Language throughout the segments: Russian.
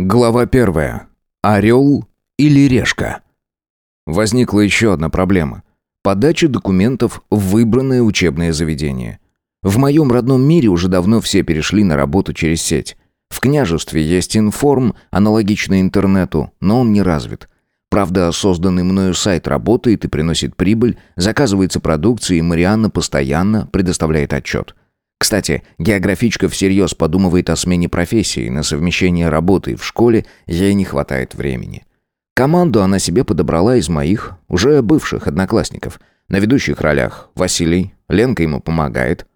Глава первая. Орел или решка? Возникла еще одна проблема. Подача документов в выбранное учебное заведение. В моем родном мире уже давно все перешли на работу через сеть. В княжестве есть информ, аналогичный интернету, но он не развит. Правда, созданный мною сайт работает и приносит прибыль, заказывается продукция, и Марианна постоянно предоставляет отчет. Кстати, географичка всерьез подумывает о смене профессии, на совмещение работы в школе ей не хватает времени. Команду она себе подобрала из моих, уже бывших одноклассников. На ведущих ролях Василий, Ленка ему помогает.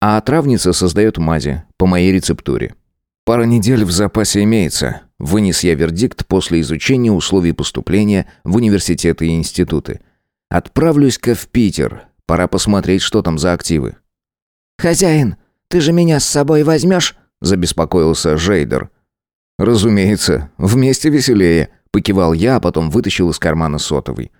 А травница создает мази, по моей рецептуре. Пара недель в запасе имеется. Вынес я вердикт после изучения условий поступления в университеты и институты. Отправлюсь-ка в Питер. Пора посмотреть, что там за активы. «Хозяин, ты же меня с собой возьмешь?» – забеспокоился Жейдер. «Разумеется, вместе веселее», – покивал я, а потом вытащил из кармана сотовый.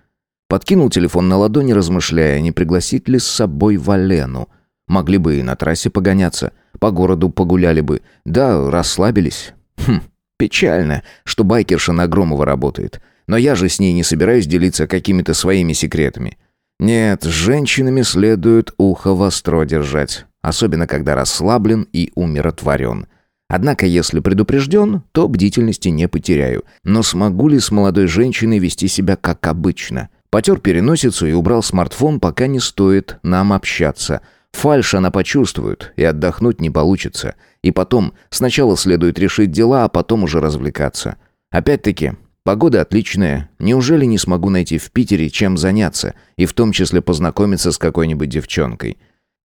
Подкинул телефон на ладони, размышляя, не пригласить ли с собой Валену. Могли бы и на трассе погоняться, по городу погуляли бы, да расслабились. Хм, печально, что байкерша на Громова работает. Но я же с ней не собираюсь делиться какими-то своими секретами. Нет, с женщинами следует ухо востро держать особенно когда расслаблен и умиротворен. Однако, если предупрежден, то бдительности не потеряю. Но смогу ли с молодой женщиной вести себя как обычно? Потер переносицу и убрал смартфон, пока не стоит нам общаться. Фальш она почувствует, и отдохнуть не получится. И потом, сначала следует решить дела, а потом уже развлекаться. Опять-таки, погода отличная. Неужели не смогу найти в Питере чем заняться, и в том числе познакомиться с какой-нибудь девчонкой?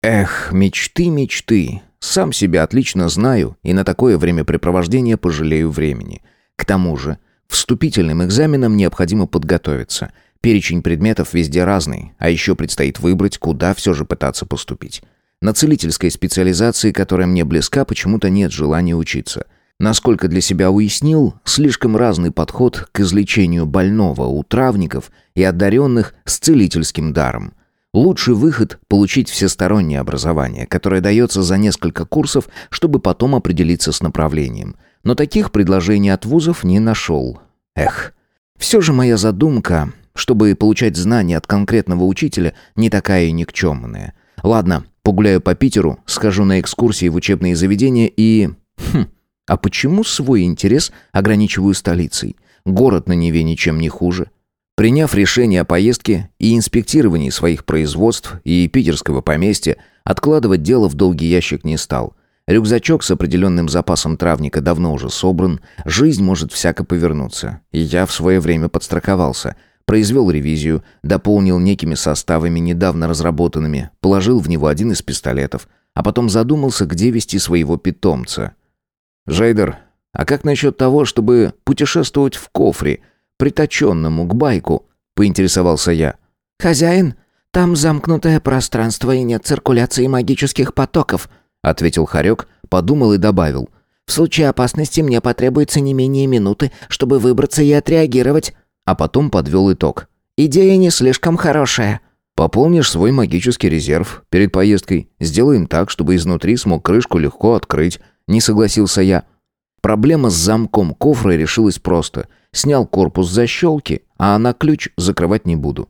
Эх, мечты, мечты. Сам себя отлично знаю и на такое времяпрепровождение пожалею времени. К тому же, вступительным экзаменам необходимо подготовиться. Перечень предметов везде разный, а еще предстоит выбрать, куда все же пытаться поступить. На целительской специализации, которая мне близка, почему-то нет желания учиться. Насколько для себя уяснил, слишком разный подход к излечению больного у травников и одаренных с целительским даром – Лучший выход – получить всестороннее образование, которое дается за несколько курсов, чтобы потом определиться с направлением. Но таких предложений от вузов не нашел. Эх, все же моя задумка, чтобы получать знания от конкретного учителя, не такая и никчемная. Ладно, погуляю по Питеру, схожу на экскурсии в учебные заведения и... Хм, а почему свой интерес ограничиваю столицей? Город на Неве ничем не хуже. Приняв решение о поездке и инспектировании своих производств и питерского поместья, откладывать дело в долгий ящик не стал. Рюкзачок с определенным запасом травника давно уже собран, жизнь может всяко повернуться. Я в свое время подстраховался. Произвел ревизию, дополнил некими составами, недавно разработанными, положил в него один из пистолетов, а потом задумался, где вести своего питомца. «Жейдер, а как насчет того, чтобы путешествовать в кофре?» Приточенному к байку?» — поинтересовался я. «Хозяин, там замкнутое пространство и нет циркуляции магических потоков», — ответил Харек, подумал и добавил. «В случае опасности мне потребуется не менее минуты, чтобы выбраться и отреагировать». А потом подвел итог. «Идея не слишком хорошая». «Пополнишь свой магический резерв перед поездкой. Сделаем так, чтобы изнутри смог крышку легко открыть», — не согласился я. Проблема с замком кофра решилась просто — Снял корпус защелки, а на ключ закрывать не буду.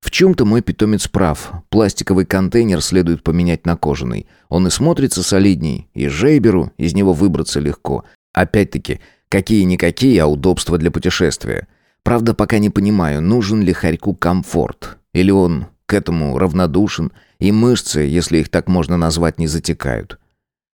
В чем-то мой питомец прав. Пластиковый контейнер следует поменять на кожаный. Он и смотрится солидней, и Жейберу из него выбраться легко. Опять-таки, какие-никакие, а удобства для путешествия. Правда, пока не понимаю, нужен ли Харьку комфорт. Или он к этому равнодушен, и мышцы, если их так можно назвать, не затекают.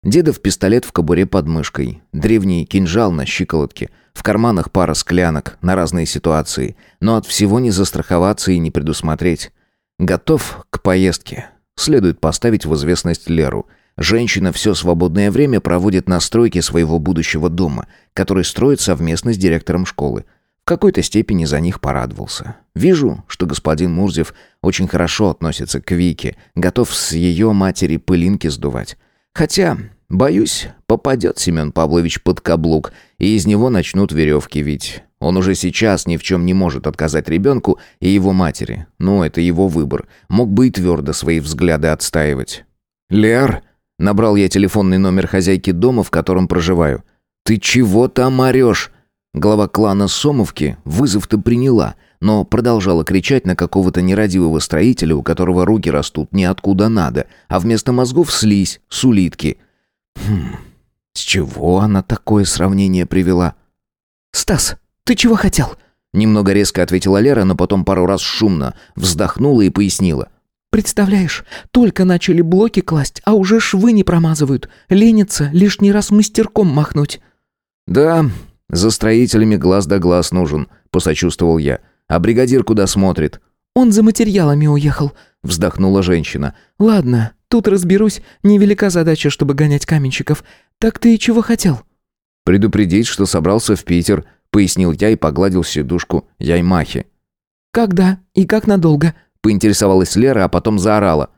Дедов пистолет в кобуре под мышкой, древний кинжал на щиколотке, в карманах пара склянок на разные ситуации, но от всего не застраховаться и не предусмотреть. Готов к поездке. Следует поставить в известность Леру. Женщина все свободное время проводит на стройке своего будущего дома, который строит совместно с директором школы. В какой-то степени за них порадовался. Вижу, что господин Мурзев очень хорошо относится к Вике, готов с ее матери пылинки сдувать. Хотя, боюсь, попадет Семен Павлович под каблук, и из него начнут веревки вить. Он уже сейчас ни в чем не может отказать ребенку и его матери. Но это его выбор. Мог бы и твердо свои взгляды отстаивать. «Лер?» — набрал я телефонный номер хозяйки дома, в котором проживаю. «Ты чего там орешь?» Глава клана Сомовки вызов-то приняла, но продолжала кричать на какого-то нерадивого строителя, у которого руки растут ниоткуда надо, а вместо мозгов слизь с улитки. Хм, с чего она такое сравнение привела? «Стас, ты чего хотел?» Немного резко ответила Лера, но потом пару раз шумно вздохнула и пояснила. «Представляешь, только начали блоки класть, а уже швы не промазывают. Ленится лишний раз мастерком махнуть». «Да, за строителями глаз да глаз нужен», — посочувствовал я. «А бригадир куда смотрит?» «Он за материалами уехал», — вздохнула женщина. «Ладно, тут разберусь. Невелика задача, чтобы гонять каменщиков. Так ты чего хотел?» «Предупредить, что собрался в Питер», — пояснил я и погладил сидушку Яймахи. «Когда и как надолго?» — поинтересовалась Лера, а потом заорала.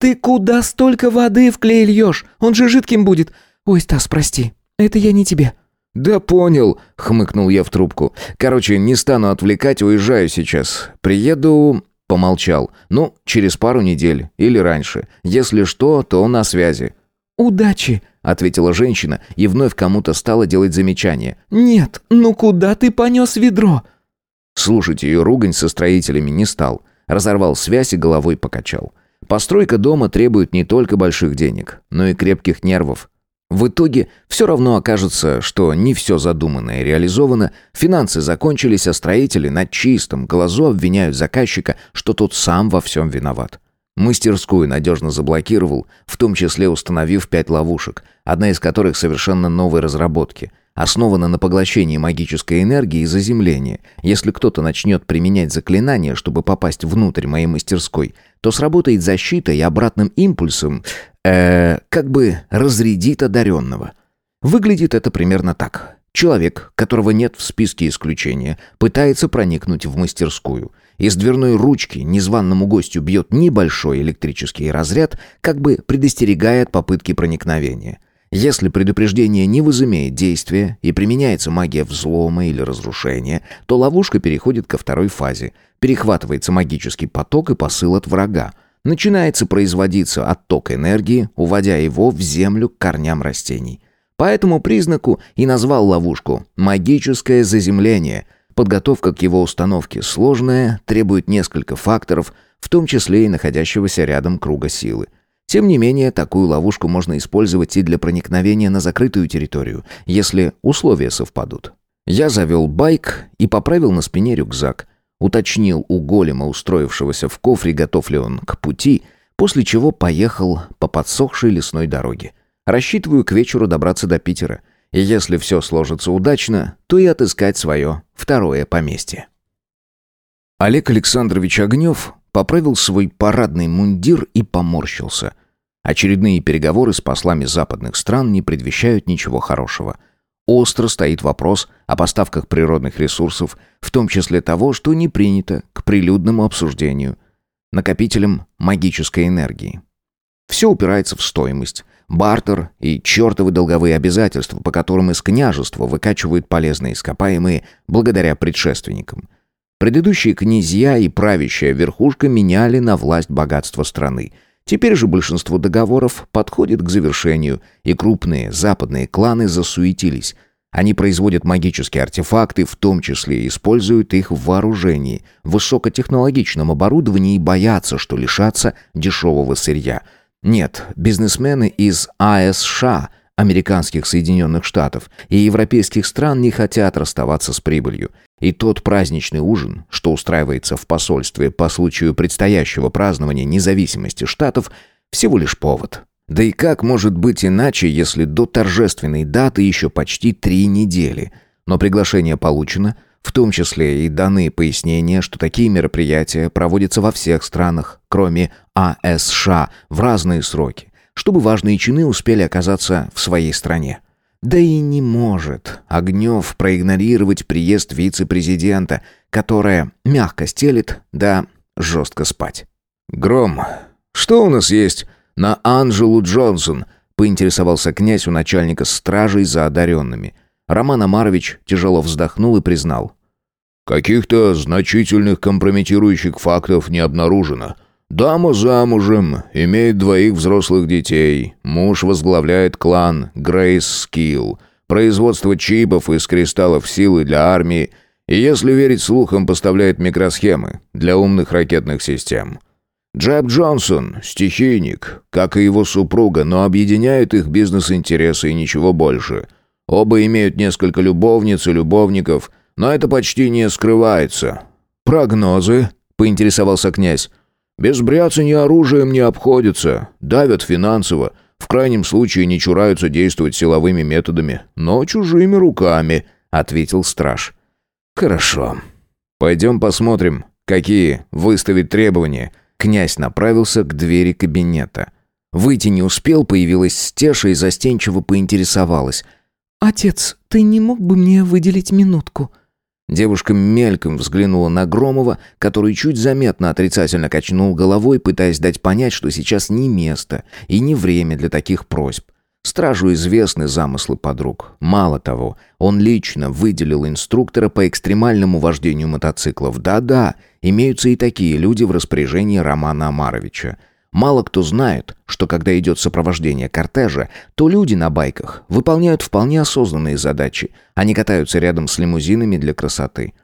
«Ты куда столько воды в клей льешь? Он же жидким будет. Ой, Стас, прости, это я не тебе». «Да понял», — хмыкнул я в трубку. «Короче, не стану отвлекать, уезжаю сейчас. Приеду...» — помолчал. «Ну, через пару недель или раньше. Если что, то на связи». «Удачи», — ответила женщина и вновь кому-то стала делать замечание. «Нет, ну куда ты понес ведро?» Слушать ее ругань со строителями не стал. Разорвал связь и головой покачал. Постройка дома требует не только больших денег, но и крепких нервов. В итоге все равно окажется, что не все задуманное реализовано, финансы закончились, а строители на чистом глазу обвиняют заказчика, что тот сам во всем виноват. Мастерскую надежно заблокировал, в том числе установив пять ловушек, одна из которых совершенно новой разработки – основана на поглощении магической энергии и заземлении. Если кто-то начнет применять заклинание, чтобы попасть внутрь моей мастерской, то сработает защита и обратным импульсом, э, как бы разрядит одаренного. Выглядит это примерно так. Человек, которого нет в списке исключения, пытается проникнуть в мастерскую. Из дверной ручки незваному гостю бьет небольшой электрический разряд, как бы предостерегая от попытки проникновения. Если предупреждение не возымеет действия и применяется магия взлома или разрушения, то ловушка переходит ко второй фазе. Перехватывается магический поток и посыл от врага. Начинается производиться отток энергии, уводя его в землю к корням растений. По этому признаку и назвал ловушку «магическое заземление». Подготовка к его установке сложная, требует несколько факторов, в том числе и находящегося рядом круга силы. Тем не менее, такую ловушку можно использовать и для проникновения на закрытую территорию, если условия совпадут. Я завел байк и поправил на спине рюкзак. Уточнил у голема, устроившегося в кофре, готов ли он к пути, после чего поехал по подсохшей лесной дороге. Рассчитываю к вечеру добраться до Питера. И если все сложится удачно, то и отыскать свое второе поместье. Олег Александрович Огнев поправил свой парадный мундир и поморщился. Очередные переговоры с послами западных стран не предвещают ничего хорошего. Остро стоит вопрос о поставках природных ресурсов, в том числе того, что не принято к прилюдному обсуждению, накопителем магической энергии. Все упирается в стоимость, бартер и чертовы долговые обязательства, по которым из княжества выкачивают полезные ископаемые благодаря предшественникам. Предыдущие князья и правящая верхушка меняли на власть богатство страны. Теперь же большинство договоров подходит к завершению, и крупные западные кланы засуетились. Они производят магические артефакты, в том числе используют их в вооружении, высокотехнологичном оборудовании и боятся, что лишатся дешевого сырья. Нет, бизнесмены из АСШ американских Соединенных Штатов и европейских стран не хотят расставаться с прибылью. И тот праздничный ужин, что устраивается в посольстве по случаю предстоящего празднования независимости Штатов, всего лишь повод. Да и как может быть иначе, если до торжественной даты еще почти три недели? Но приглашение получено, в том числе и даны пояснения, что такие мероприятия проводятся во всех странах, кроме АСШ, в разные сроки чтобы важные чины успели оказаться в своей стране. Да и не может Огнев проигнорировать приезд вице-президента, которая мягко стелит, да жестко спать. «Гром, что у нас есть на Анжелу Джонсон?» — поинтересовался князь у начальника стражей за одаренными. Роман Амарович тяжело вздохнул и признал. «Каких-то значительных компрометирующих фактов не обнаружено. Дама замужем, имеет двоих взрослых детей. Муж возглавляет клан Грейс Скилл. производство чипов из кристаллов силы для армии и, если верить слухам, поставляет микросхемы для умных ракетных систем. Джеб Джонсон – стихийник, как и его супруга, но объединяют их бизнес-интересы и ничего больше. Оба имеют несколько любовниц и любовников, но это почти не скрывается. «Прогнозы?» – поинтересовался князь. «Без бряцания оружием не обходится, давят финансово, в крайнем случае не чураются действовать силовыми методами, но чужими руками», – ответил страж. «Хорошо. Пойдем посмотрим, какие выставить требования». Князь направился к двери кабинета. Выйти не успел, появилась Стеша и застенчиво поинтересовалась. «Отец, ты не мог бы мне выделить минутку?» Девушка мельком взглянула на Громова, который чуть заметно отрицательно качнул головой, пытаясь дать понять, что сейчас не место и не время для таких просьб. Стражу известны замыслы подруг. Мало того, он лично выделил инструктора по экстремальному вождению мотоциклов. Да-да, имеются и такие люди в распоряжении Романа Амаровича. Мало кто знает, что когда идет сопровождение кортежа, то люди на байках выполняют вполне осознанные задачи. Они катаются рядом с лимузинами для красоты.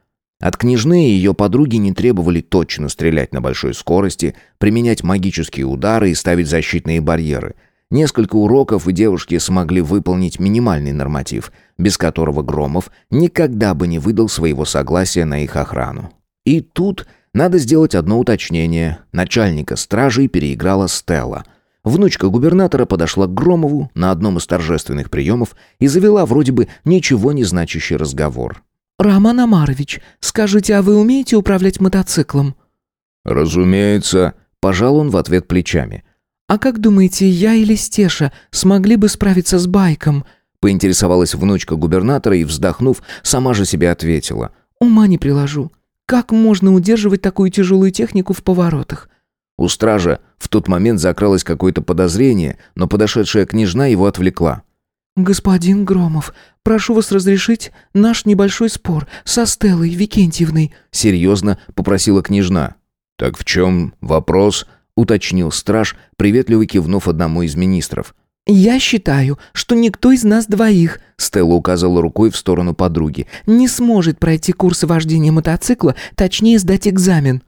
От княжны и ее подруги не требовали точно стрелять на большой скорости, применять магические удары и ставить защитные барьеры – Несколько уроков, и девушки смогли выполнить минимальный норматив, без которого Громов никогда бы не выдал своего согласия на их охрану. И тут надо сделать одно уточнение. Начальника стражей переиграла Стелла. Внучка губернатора подошла к Громову на одном из торжественных приемов и завела вроде бы ничего не значащий разговор. «Роман Амарович, скажите, а вы умеете управлять мотоциклом?» «Разумеется», — пожал он в ответ плечами. «А как думаете, я или Стеша смогли бы справиться с байком?» Поинтересовалась внучка губернатора и, вздохнув, сама же себе ответила. «Ума не приложу. Как можно удерживать такую тяжелую технику в поворотах?» У стража в тот момент закралось какое-то подозрение, но подошедшая княжна его отвлекла. «Господин Громов, прошу вас разрешить наш небольшой спор со Стеллой Викентьевной», серьезно попросила княжна. «Так в чем вопрос?» уточнил страж, приветливо кивнув одному из министров. «Я считаю, что никто из нас двоих», — Стелла указала рукой в сторону подруги, «не сможет пройти курсы вождения мотоцикла, точнее сдать экзамен».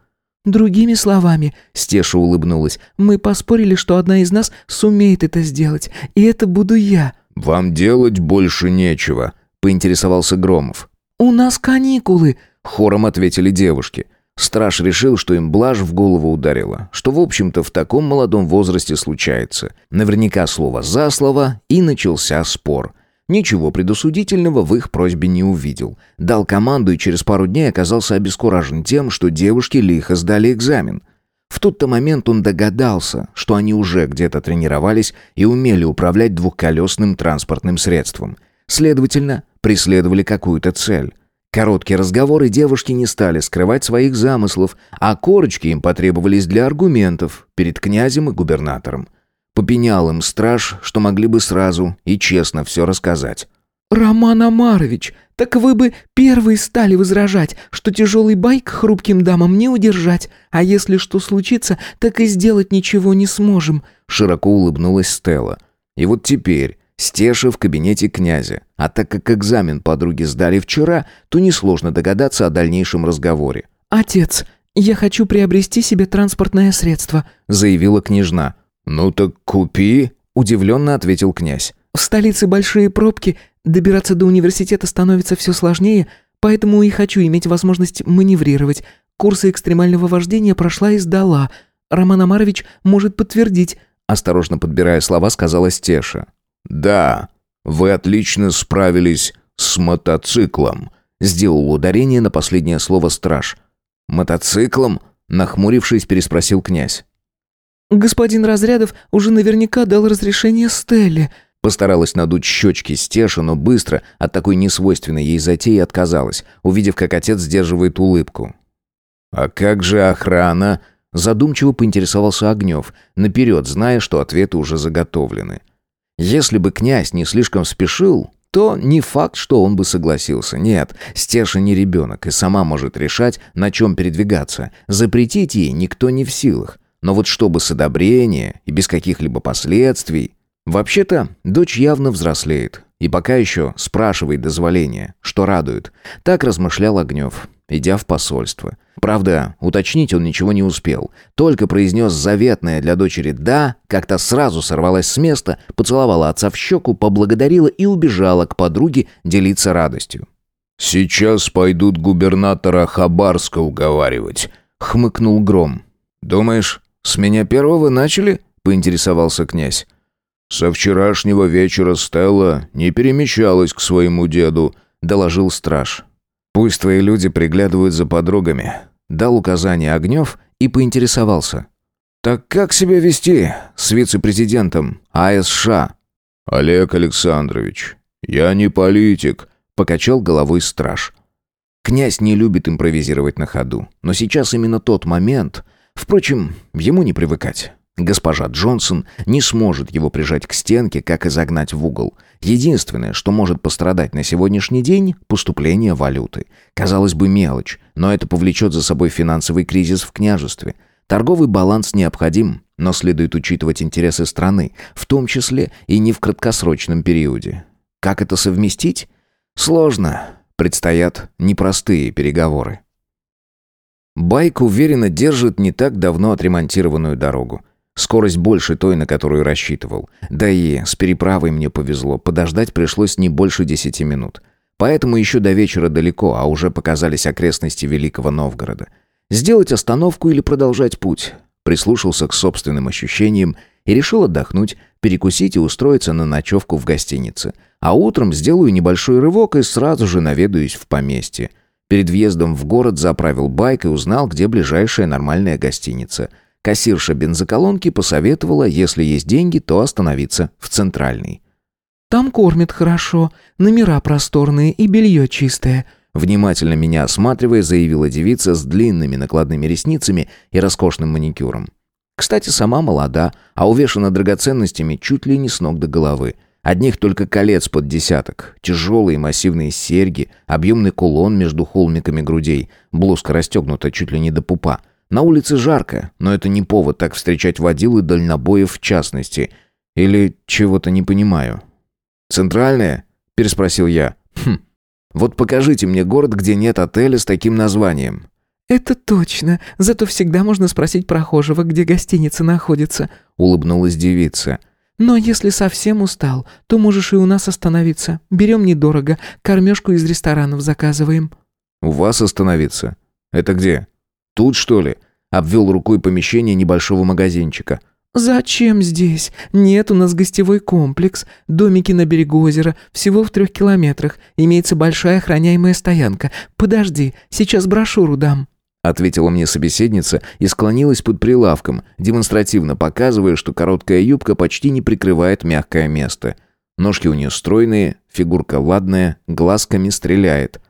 «Другими словами», — Стеша улыбнулась, «мы поспорили, что одна из нас сумеет это сделать, и это буду я». «Вам делать больше нечего», — поинтересовался Громов. «У нас каникулы», — хором ответили девушки. Страж решил, что им блажь в голову ударила, что, в общем-то, в таком молодом возрасте случается. Наверняка слово за слово, и начался спор. Ничего предусудительного в их просьбе не увидел. Дал команду и через пару дней оказался обескуражен тем, что девушки лихо сдали экзамен. В тот-то момент он догадался, что они уже где-то тренировались и умели управлять двухколесным транспортным средством. Следовательно, преследовали какую-то цель. Короткие разговоры девушки не стали скрывать своих замыслов, а корочки им потребовались для аргументов перед князем и губернатором. Попенял им страж, что могли бы сразу и честно все рассказать. «Роман Амарович, так вы бы первые стали возражать, что тяжелый байк хрупким дамам не удержать, а если что случится, так и сделать ничего не сможем», широко улыбнулась Стелла. И вот теперь Стеша в кабинете князя. А так как экзамен подруги сдали вчера, то несложно догадаться о дальнейшем разговоре. «Отец, я хочу приобрести себе транспортное средство», — заявила княжна. «Ну так купи», — удивленно ответил князь. «В столице большие пробки, добираться до университета становится все сложнее, поэтому и хочу иметь возможность маневрировать. Курсы экстремального вождения прошла и сдала. Роман Амарович может подтвердить». Осторожно подбирая слова, сказала Стеша. «Да, вы отлично справились с мотоциклом», сделал ударение на последнее слово страж. «Мотоциклом?» нахмурившись, переспросил князь. «Господин Разрядов уже наверняка дал разрешение Стелле», Постаралась надуть щечки Стеша, но быстро от такой несвойственной ей затеи отказалась, увидев, как отец сдерживает улыбку. «А как же охрана?» Задумчиво поинтересовался Огнев, наперед зная, что ответы уже заготовлены. Если бы князь не слишком спешил, то не факт, что он бы согласился. Нет, Стеша не ребенок и сама может решать, на чем передвигаться. Запретить ей никто не в силах. Но вот чтобы с одобрения и без каких-либо последствий... Вообще-то, дочь явно взрослеет. и пока еще спрашивает дозволения, что радует. Так размышлял Огнев, идя в посольство. Правда, уточнить он ничего не успел. Только произнес заветное для дочери «да», как-то сразу сорвалась с места, поцеловала отца в щеку, поблагодарила и убежала к подруге делиться радостью. «Сейчас пойдут губернатора Хабарска уговаривать», — хмыкнул Гром. «Думаешь, с меня первого начали?» — поинтересовался князь. «Со вчерашнего вечера Стелла не перемещалась к своему деду», — доложил страж. «Пусть твои люди приглядывают за подругами», — дал указание Огнев и поинтересовался. «Так как себя вести с вице-президентом АСШ?» «Олег Александрович, я не политик», — покачал головой страж. Князь не любит импровизировать на ходу, но сейчас именно тот момент. Впрочем, ему не привыкать. Госпожа Джонсон не сможет его прижать к стенке, как и загнать в угол. Единственное, что может пострадать на сегодняшний день – поступление валюты. Казалось бы, мелочь, но это повлечет за собой финансовый кризис в княжестве. Торговый баланс необходим, но следует учитывать интересы страны, в том числе и не в краткосрочном периоде. Как это совместить? Сложно. Предстоят непростые переговоры. Байк уверенно держит не так давно отремонтированную дорогу. Скорость больше той, на которую рассчитывал. Да и с переправой мне повезло, подождать пришлось не больше десяти минут. Поэтому еще до вечера далеко, а уже показались окрестности Великого Новгорода. Сделать остановку или продолжать путь? Прислушался к собственным ощущениям и решил отдохнуть, перекусить и устроиться на ночевку в гостинице. А утром сделаю небольшой рывок и сразу же наведаюсь в поместье. Перед въездом в город заправил байк и узнал, где ближайшая нормальная гостиница – Кассирша бензоколонки посоветовала, если есть деньги, то остановиться в центральной. «Там кормят хорошо, номера просторные и белье чистое», Внимательно меня осматривая, заявила девица с длинными накладными ресницами и роскошным маникюром. Кстати, сама молода, а увешана драгоценностями чуть ли не с ног до головы. Одних только колец под десяток, тяжелые массивные серьги, объемный кулон между холмиками грудей, блузка расстегнута чуть ли не до пупа — на улице жарко, но это не повод так встречать водил и дальнобоев в частности. Или чего-то не понимаю. «Центральная?» – переспросил я. «Хм. Вот покажите мне город, где нет отеля с таким названием». «Это точно. Зато всегда можно спросить прохожего, где гостиница находится», — улыбнулась девица. «Но если совсем устал, то можешь и у нас остановиться. Берем недорого, кормежку из ресторанов заказываем». «У вас остановиться? Это где? Тут, что ли?» Обвел рукой помещение небольшого магазинчика. «Зачем здесь? Нет, у нас гостевой комплекс, домики на берегу озера, всего в трех километрах. Имеется большая охраняемая стоянка. Подожди, сейчас брошюру дам». Ответила мне собеседница и склонилась под прилавком, демонстративно показывая, что короткая юбка почти не прикрывает мягкое место. Ножки у нее стройные, фигурка ладная, глазками стреляет.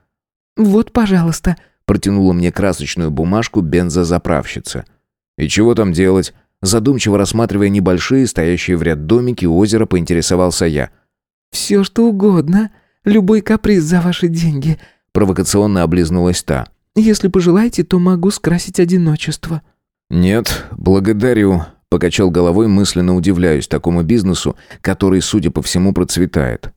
«Вот, пожалуйста», Протянула мне красочную бумажку бензозаправщица. «И чего там делать?» Задумчиво рассматривая небольшие, стоящие в ряд домики у озера, поинтересовался я. «Все что угодно. Любой каприз за ваши деньги», — провокационно облизнулась та. «Если пожелаете, то могу скрасить одиночество». «Нет, благодарю», — покачал головой, мысленно удивляюсь такому бизнесу, который, судя по всему, процветает.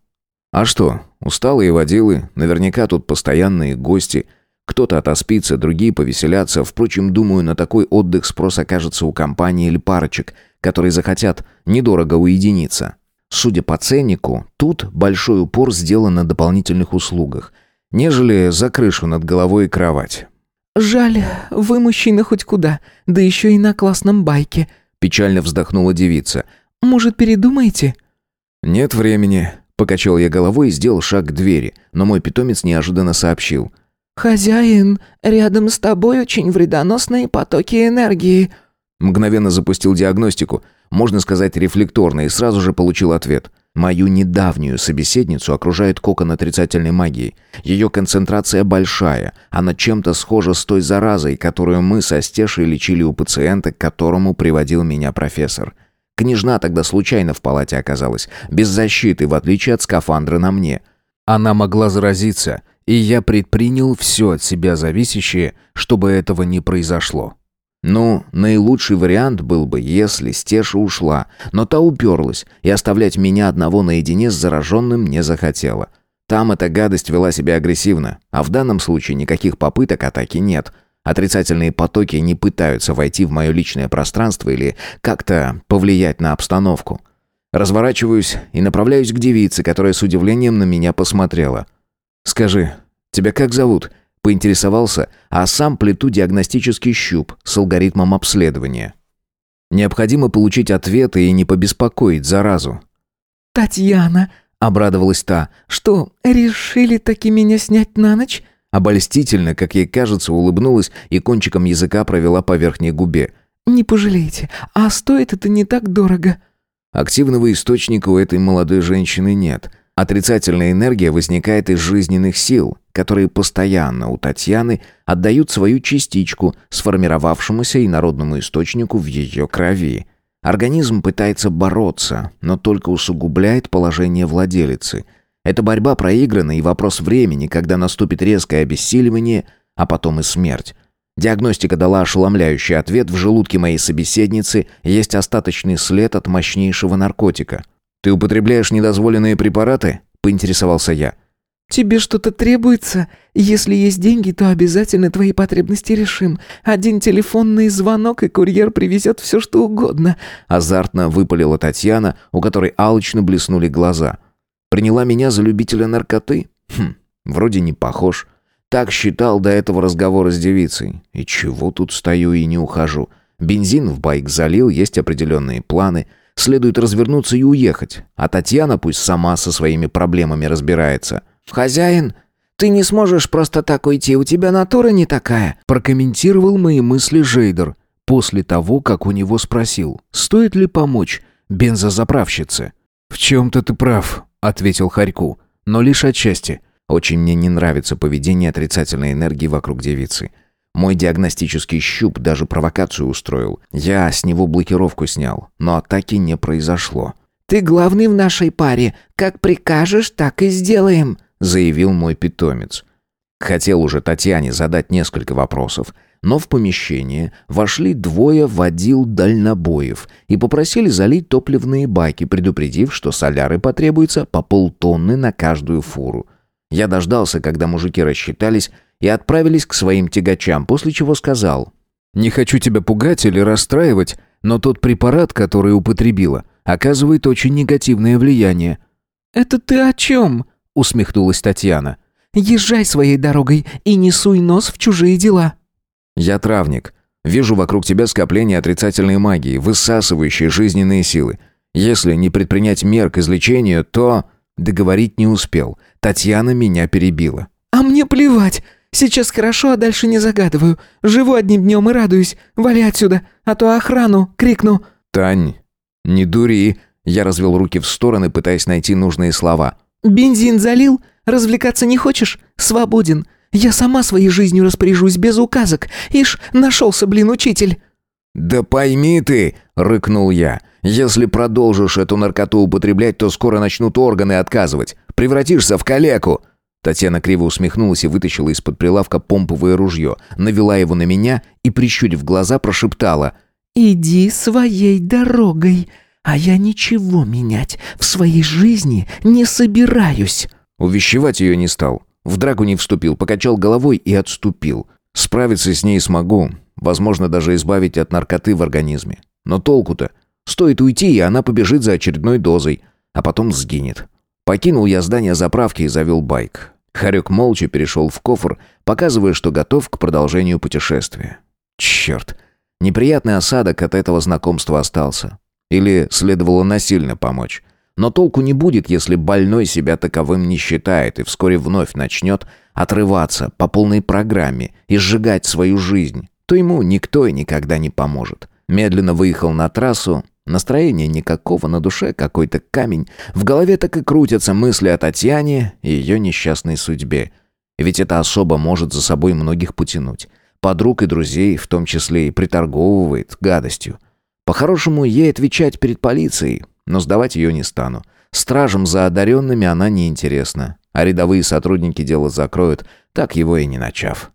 «А что, усталые водилы, наверняка тут постоянные гости, кто-то отоспится, другие повеселятся. Впрочем, думаю, на такой отдых спрос окажется у компании или парочек, которые захотят недорого уединиться. Судя по ценнику, тут большой упор сделан на дополнительных услугах, нежели за крышу над головой и кровать. «Жаль, вы мужчина хоть куда, да еще и на классном байке», печально вздохнула девица. «Может, передумаете?» «Нет времени», — покачал я головой и сделал шаг к двери, но мой питомец неожиданно сообщил — «Хозяин, рядом с тобой очень вредоносные потоки энергии». Мгновенно запустил диагностику, можно сказать рефлекторно, и сразу же получил ответ. Мою недавнюю собеседницу окружает кокон отрицательной магии. Ее концентрация большая, она чем-то схожа с той заразой, которую мы со Стешей лечили у пациента, к которому приводил меня профессор. Княжна тогда случайно в палате оказалась, без защиты, в отличие от скафандра на мне. Она могла заразиться – и я предпринял все от себя зависящее, чтобы этого не произошло. Ну, наилучший вариант был бы, если Стеша ушла, но та уперлась, и оставлять меня одного наедине с зараженным не захотела. Там эта гадость вела себя агрессивно, а в данном случае никаких попыток атаки нет. Отрицательные потоки не пытаются войти в мое личное пространство или как-то повлиять на обстановку. Разворачиваюсь и направляюсь к девице, которая с удивлением на меня посмотрела. «Скажи, тебя как зовут?» Поинтересовался, а сам плету диагностический щуп с алгоритмом обследования. Необходимо получить ответы и не побеспокоить заразу. «Татьяна!» — обрадовалась та. «Что, решили таки меня снять на ночь?» Обольстительно, как ей кажется, улыбнулась и кончиком языка провела по верхней губе. «Не пожалеете, а стоит это не так дорого». Активного источника у этой молодой женщины нет. Отрицательная энергия возникает из жизненных сил, которые постоянно у Татьяны отдают свою частичку сформировавшемуся инородному источнику в ее крови. Организм пытается бороться, но только усугубляет положение владелицы. Эта борьба проиграна и вопрос времени, когда наступит резкое обессиливание, а потом и смерть. Диагностика дала ошеломляющий ответ. В желудке моей собеседницы есть остаточный след от мощнейшего наркотика – «Ты употребляешь недозволенные препараты?» – поинтересовался я. «Тебе что-то требуется? Если есть деньги, то обязательно твои потребности решим. Один телефонный звонок, и курьер привезет все, что угодно». Азартно выпалила Татьяна, у которой алчно блеснули глаза. «Приняла меня за любителя наркоты? Хм, вроде не похож. Так считал до этого разговора с девицей. И чего тут стою и не ухожу? Бензин в байк залил, есть определенные планы». Следует развернуться и уехать. А Татьяна пусть сама со своими проблемами разбирается. «Хозяин, ты не сможешь просто так уйти, у тебя натура не такая», прокомментировал мои мысли Жейдер после того, как у него спросил, стоит ли помочь бензозаправщице. «В чем-то ты прав», — ответил Харьку, — «но лишь отчасти. Очень мне не нравится поведение отрицательной энергии вокруг девицы. Мой диагностический щуп даже провокацию устроил. Я с него блокировку снял, но атаки не произошло. «Ты главный в нашей паре. Как прикажешь, так и сделаем», — заявил мой питомец. Хотел уже Татьяне задать несколько вопросов, но в помещение вошли двое водил дальнобоев и попросили залить топливные баки, предупредив, что соляры потребуется по полтонны на каждую фуру. Я дождался, когда мужики рассчитались, и отправились к своим тягачам, после чего сказал «Не хочу тебя пугать или расстраивать, но тот препарат, который употребила, оказывает очень негативное влияние». «Это ты о чем?» — усмехнулась Татьяна. «Езжай своей дорогой и не суй нос в чужие дела». «Я травник. Вижу вокруг тебя скопление отрицательной магии, высасывающей жизненные силы. Если не предпринять мер к излечению, то...» Договорить не успел. Татьяна меня перебила. «А мне плевать. Сейчас хорошо, а дальше не загадываю. Живу одним днем и радуюсь. Вали отсюда, а то охрану крикну». «Тань, не дури». Я развел руки в стороны, пытаясь найти нужные слова. «Бензин залил? Развлекаться не хочешь? Свободен. Я сама своей жизнью распоряжусь без указок. Ишь, нашелся, блин, учитель». «Да пойми ты!» — рыкнул я. «Если продолжишь эту наркоту употреблять, то скоро начнут органы отказывать. Превратишься в калеку!» Татьяна криво усмехнулась и вытащила из-под прилавка помповое ружье, навела его на меня и, прищурив глаза, прошептала «Иди своей дорогой, а я ничего менять в своей жизни не собираюсь». Увещевать ее не стал. В драку не вступил, покачал головой и отступил. Справиться с ней смогу, возможно, даже избавить от наркоты в организме. Но толку-то? Стоит уйти, и она побежит за очередной дозой, а потом сгинет. Покинул я здание заправки и завел байк. Харек молча перешел в кофр, показывая, что готов к продолжению путешествия. Черт, неприятный осадок от этого знакомства остался. Или следовало насильно помочь. Но толку не будет, если больной себя таковым не считает и вскоре вновь начнет отрываться по полной программе и сжигать свою жизнь, то ему никто и никогда не поможет. Медленно выехал на трассу, Настроения никакого, на душе какой-то камень. В голове так и крутятся мысли о Татьяне и ее несчастной судьбе. Ведь эта особа может за собой многих потянуть. Подруг и друзей, в том числе и приторговывает гадостью. По-хорошему, ей отвечать перед полицией, но сдавать ее не стану. Стражам за одаренными она не интересна, а рядовые сотрудники дело закроют, так его и не начав.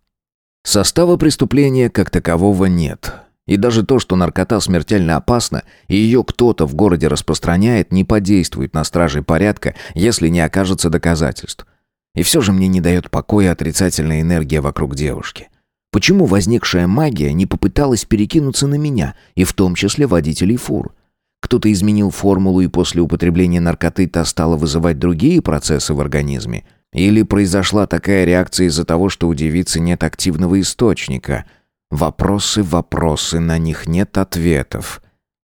Состава преступления как такового нет. И даже то, что наркота смертельно опасна, и ее кто-то в городе распространяет, не подействует на стражей порядка, если не окажется доказательств. И все же мне не дает покоя отрицательная энергия вокруг девушки. Почему возникшая магия не попыталась перекинуться на меня, и в том числе водителей фур? Кто-то изменил формулу, и после употребления наркоты та стала вызывать другие процессы в организме? Или произошла такая реакция из-за того, что у девицы нет активного источника – Вопросы, вопросы, на них нет ответов.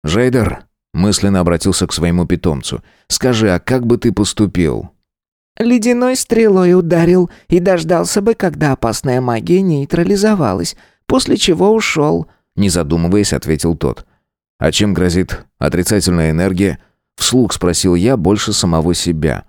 «Жейдер», — мысленно обратился к своему питомцу, — «скажи, а как бы ты поступил?» «Ледяной стрелой ударил и дождался бы, когда опасная магия нейтрализовалась, после чего ушел», — не задумываясь, ответил тот. «А чем грозит отрицательная энергия?» Вслух спросил я больше самого себя.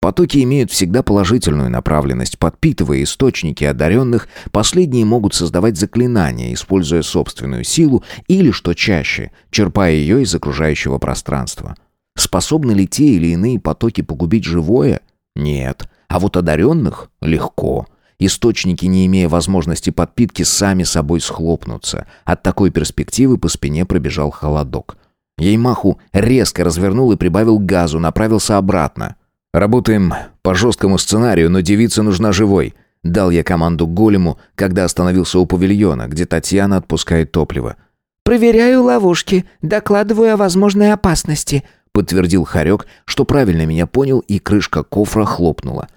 Потоки имеют всегда положительную направленность. Подпитывая источники одаренных, последние могут создавать заклинания, используя собственную силу или, что чаще, черпая ее из окружающего пространства. Способны ли те или иные потоки погубить живое? Нет. А вот одаренных – легко. Источники, не имея возможности подпитки, сами собой схлопнутся. От такой перспективы по спине пробежал холодок. Еймаху резко развернул и прибавил газу, направился обратно. «Работаем по жесткому сценарию, но девица нужна живой», — дал я команду голему, когда остановился у павильона, где Татьяна отпускает топливо. «Проверяю ловушки, докладываю о возможной опасности», — подтвердил Харек, что правильно меня понял, и крышка кофра хлопнула.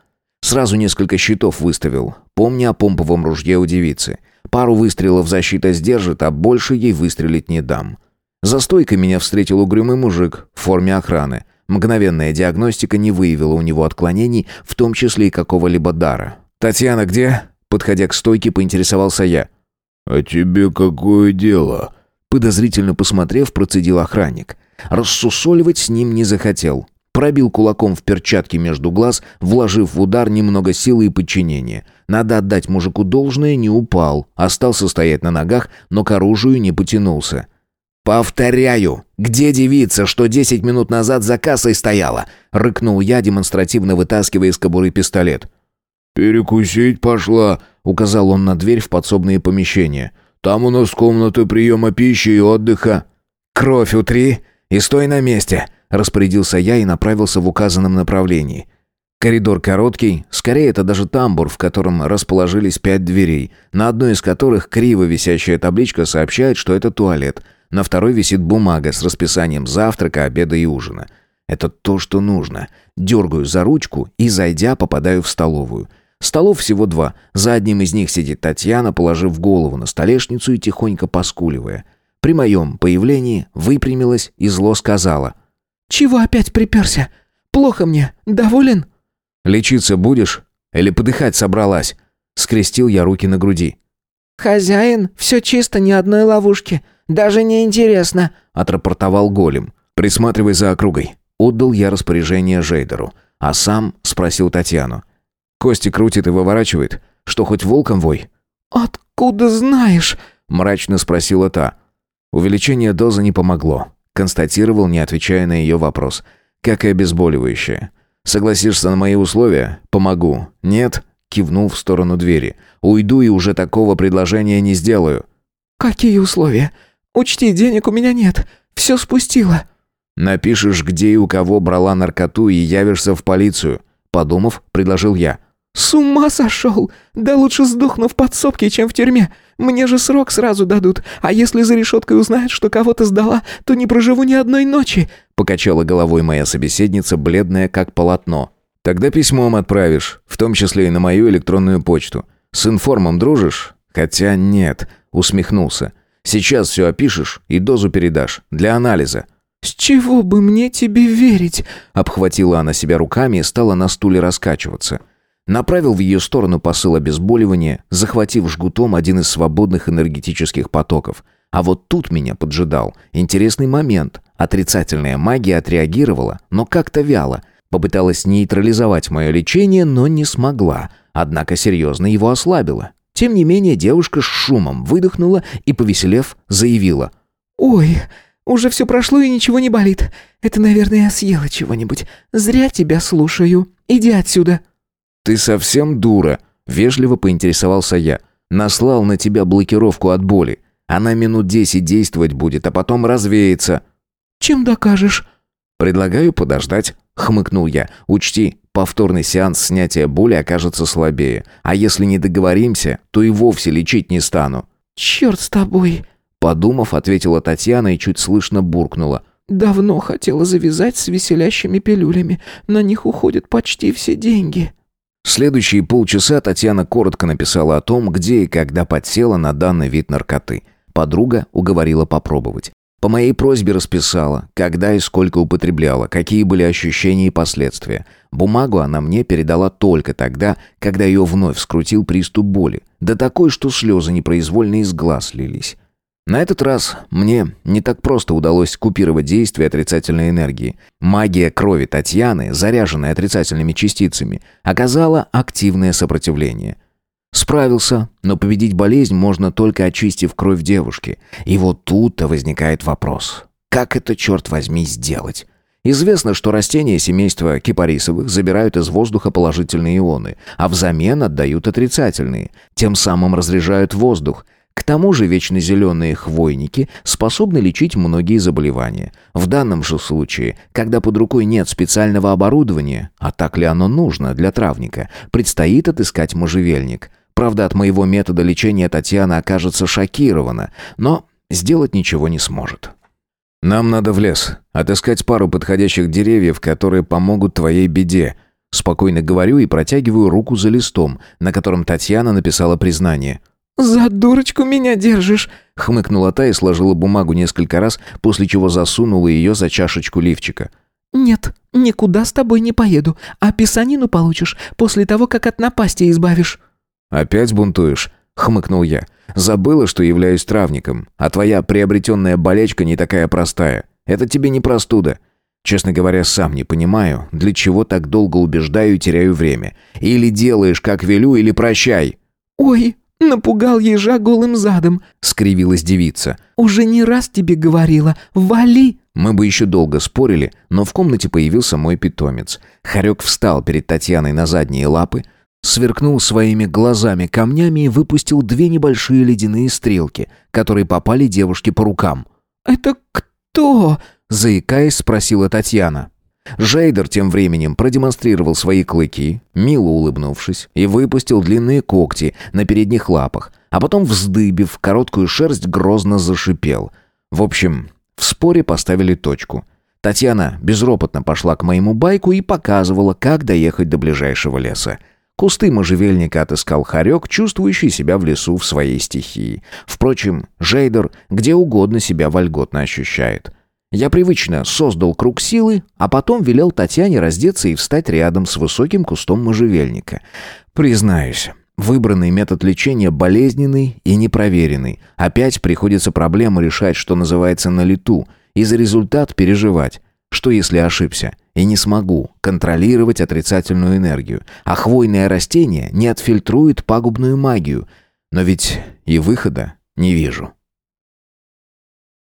Сразу несколько щитов выставил, помня о помповом ружье у девицы. Пару выстрелов защита сдержит, а больше ей выстрелить не дам. За стойкой меня встретил угрюмый мужик в форме охраны. Мгновенная диагностика не выявила у него отклонений, в том числе и какого-либо дара. «Татьяна где?» Подходя к стойке, поинтересовался я. «А тебе какое дело?» Подозрительно посмотрев, процедил охранник. Рассусоливать с ним не захотел. Пробил кулаком в перчатке между глаз, вложив в удар немного силы и подчинения. Надо отдать мужику должное, не упал. Остался стоять на ногах, но к оружию не потянулся. «Повторяю, где девица, что десять минут назад за кассой стояла?» — рыкнул я, демонстративно вытаскивая из кобуры пистолет. «Перекусить пошла», — указал он на дверь в подсобные помещения. «Там у нас комната приема пищи и отдыха». «Кровь утри и стой на месте», — распорядился я и направился в указанном направлении. Коридор короткий, скорее это даже тамбур, в котором расположились пять дверей, на одной из которых криво висящая табличка сообщает, что это туалет — на второй висит бумага с расписанием завтрака, обеда и ужина. Это то, что нужно. Дергаю за ручку и, зайдя, попадаю в столовую. Столов всего два. За одним из них сидит Татьяна, положив голову на столешницу и тихонько поскуливая. При моем появлении выпрямилась и зло сказала. «Чего опять приперся? Плохо мне. Доволен?» «Лечиться будешь? Или подыхать собралась?» Скрестил я руки на груди. «Хозяин, все чисто, ни одной ловушки. Даже не интересно», — отрапортовал голем. «Присматривай за округой». Отдал я распоряжение Жейдеру, а сам спросил Татьяну. «Кости крутит и выворачивает, что хоть волком вой?» «Откуда знаешь?» — мрачно спросила та. Увеличение дозы не помогло, констатировал, не отвечая на ее вопрос. «Как и обезболивающее. Согласишься на мои условия? Помогу. Нет?» Кивнул в сторону двери. «Уйду и уже такого предложения не сделаю». «Какие условия? Учти, денег у меня нет. Все спустила». «Напишешь, где и у кого брала наркоту и явишься в полицию», — подумав, предложил я. «С ума сошел! Да лучше сдохну в подсобке, чем в тюрьме. Мне же срок сразу дадут, а если за решеткой узнают, что кого-то сдала, то не проживу ни одной ночи», — покачала головой моя собеседница, бледная как полотно. «Тогда письмом отправишь, в том числе и на мою электронную почту. С информом дружишь? Хотя нет», — усмехнулся. Сейчас все опишешь и дозу передашь. Для анализа». «С чего бы мне тебе верить?» Обхватила она себя руками и стала на стуле раскачиваться. Направил в ее сторону посыл обезболивания, захватив жгутом один из свободных энергетических потоков. А вот тут меня поджидал интересный момент. Отрицательная магия отреагировала, но как-то вяло. Попыталась нейтрализовать мое лечение, но не смогла. Однако серьезно его ослабила. Тем не менее, девушка с шумом выдохнула и, повеселев, заявила. «Ой, уже все прошло и ничего не болит. Это, наверное, я съела чего-нибудь. Зря тебя слушаю. Иди отсюда». «Ты совсем дура», — вежливо поинтересовался я. «Наслал на тебя блокировку от боли. Она минут десять действовать будет, а потом развеется». «Чем докажешь?» «Предлагаю подождать», — хмыкнул я. «Учти, повторный сеанс снятия боли окажется слабее. А если не договоримся, то и вовсе лечить не стану». «Черт с тобой!» Подумав, ответила Татьяна и чуть слышно буркнула. «Давно хотела завязать с веселящими пилюлями. На них уходят почти все деньги». Следующие полчаса Татьяна коротко написала о том, где и когда подсела на данный вид наркоты. Подруга уговорила попробовать. По моей просьбе расписала, когда и сколько употребляла, какие были ощущения и последствия. Бумагу она мне передала только тогда, когда ее вновь скрутил приступ боли. Да такой, что слезы непроизвольно из глаз лились. На этот раз мне не так просто удалось купировать действие отрицательной энергии. Магия крови Татьяны, заряженная отрицательными частицами, оказала активное сопротивление. Справился, но победить болезнь можно только очистив кровь девушки. И вот тут-то возникает вопрос. Как это, черт возьми, сделать? Известно, что растения семейства кипарисовых забирают из воздуха положительные ионы, а взамен отдают отрицательные. Тем самым разряжают воздух. К тому же вечно зеленые хвойники способны лечить многие заболевания. В данном же случае, когда под рукой нет специального оборудования, а так ли оно нужно для травника, предстоит отыскать можжевельник – Правда, от моего метода лечения Татьяна окажется шокирована, но сделать ничего не сможет. «Нам надо в лес, отыскать пару подходящих деревьев, которые помогут твоей беде», Спокойно говорю и протягиваю руку за листом, на котором Татьяна написала признание. «За дурочку меня держишь!» Хмыкнула та и сложила бумагу несколько раз, после чего засунула ее за чашечку лифчика. «Нет, никуда с тобой не поеду, а писанину получишь после того, как от напасти избавишь». «Опять бунтуешь?» — хмыкнул я. «Забыла, что являюсь травником, а твоя приобретенная болечка не такая простая. Это тебе не простуда. Честно говоря, сам не понимаю, для чего так долго убеждаю и теряю время. Или делаешь, как велю, или прощай». «Ой, напугал ежа голым задом», — скривилась девица. «Уже не раз тебе говорила, вали!» Мы бы еще долго спорили, но в комнате появился мой питомец. Харек встал перед Татьяной на задние лапы, сверкнул своими глазами камнями и выпустил две небольшие ледяные стрелки, которые попали девушке по рукам. «Это кто?» — заикаясь, спросила Татьяна. Жейдер тем временем продемонстрировал свои клыки, мило улыбнувшись, и выпустил длинные когти на передних лапах, а потом, вздыбив короткую шерсть, грозно зашипел. В общем, в споре поставили точку. Татьяна безропотно пошла к моему байку и показывала, как доехать до ближайшего леса. Кусты можжевельника отыскал хорек, чувствующий себя в лесу в своей стихии. Впрочем, Жейдер где угодно себя вольготно ощущает. Я привычно создал круг силы, а потом велел Татьяне раздеться и встать рядом с высоким кустом можжевельника. Признаюсь, выбранный метод лечения болезненный и непроверенный. Опять приходится проблему решать, что называется, на лету, и за результат переживать. Что если ошибся? И не смогу контролировать отрицательную энергию, а хвойное растение не отфильтрует пагубную магию. Но ведь и выхода не вижу.